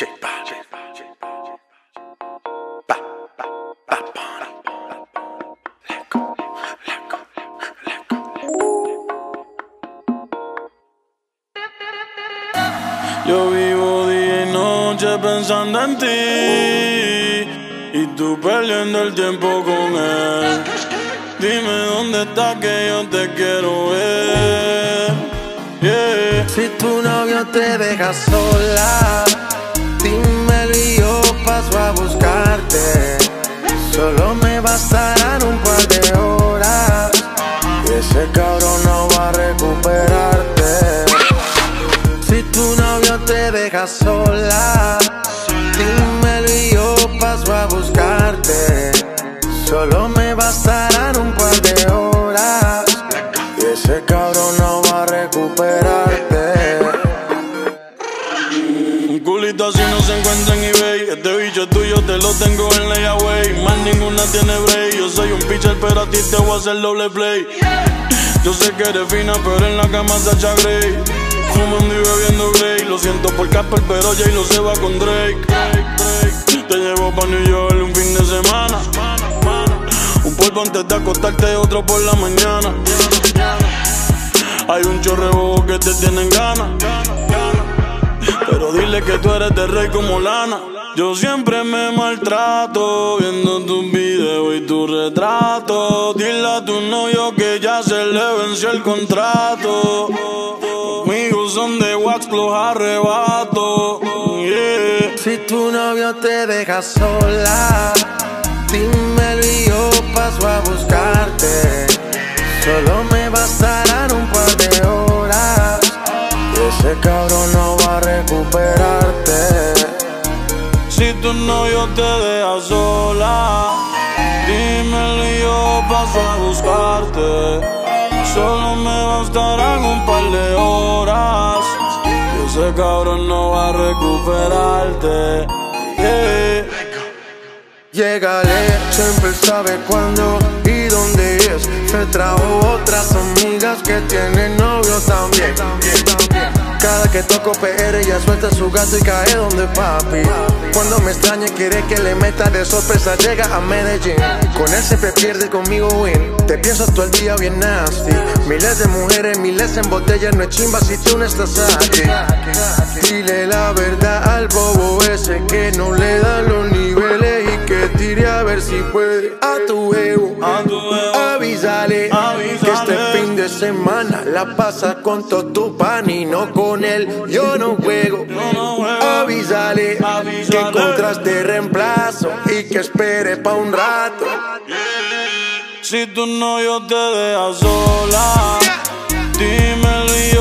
Yo vivo día y noche pensando en ti y tú perdiendo el tiempo con él. Dime dónde estás que yo te quiero ver. Si tu novio te deja sola, a buscarte. Solo me bastarán un par de horas y ese cabrón no va a recuperarte. Si tu novio te deja sola, Este bicho tuyo, te lo tengo en layaway. Más ninguna tiene break. Yo soy un pitcher, pero a ti te voy a hacer doble play. Yo sé que eres fina, pero en la cama Sacha Grey. Fumando y bebiendo Grey. Lo siento por Casper, pero Jay lo se va con Drake. Te llevo pa' New York un fin de semana. Un polvo antes de acostarte, otro por la mañana. Hay un chorrebo que te tienen ganas. Pero dile que tú eres de rey como lana. Yo siempre me maltrato viendo tus videos y tu retrato. Dile a tu novio que ya se le venció el contrato. Conmigo son de wax los arrebatos. Yeah. Si tu novio te deja sola, dímelo y yo paso a buscarte. Solo me bastarán un novio te deja sola, dímelo y yo paso a buscarte. Solo me bastarán un par de horas. Ese cabrón no va a recuperarte. Yeah. Llégale, siempre sabe cuándo y dónde es. Se trajo otras amigas que tienen novio también. Que toco PR ella suelta su gato y cae donde papi. Cuando me extraña quiere que le meta de sorpresa llega a Medellín. Con él siempre pierde conmigo win. Te pienso todo el día bien nasty. Miles de mujeres, miles en botellas, no es chimba si tú no estás aquí. Dile la verdad al bobo ese que no le da los niveles y que tire a ver si puede. A tu ego, A tu ego. avísale, de semana la pasa con todo tu pan y no con él. Yo no juego. Yo no. Avísale, que encontraste reemplazo y que espere pa' un rato. Si tu novio te deja sola, dímelo y yo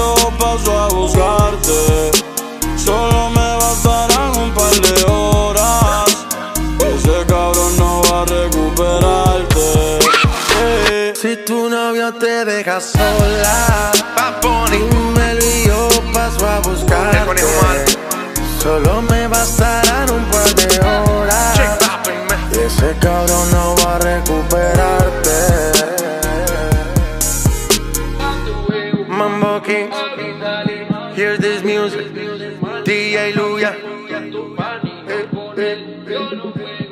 Si tu novio te deja sola, dímelo y yo paso a buscarte. Solo me bastarán un par de horas. Y ese cabrón no va a recuperarte. Mambo King, hear this music. DJ Luya. Eh, eh, eh.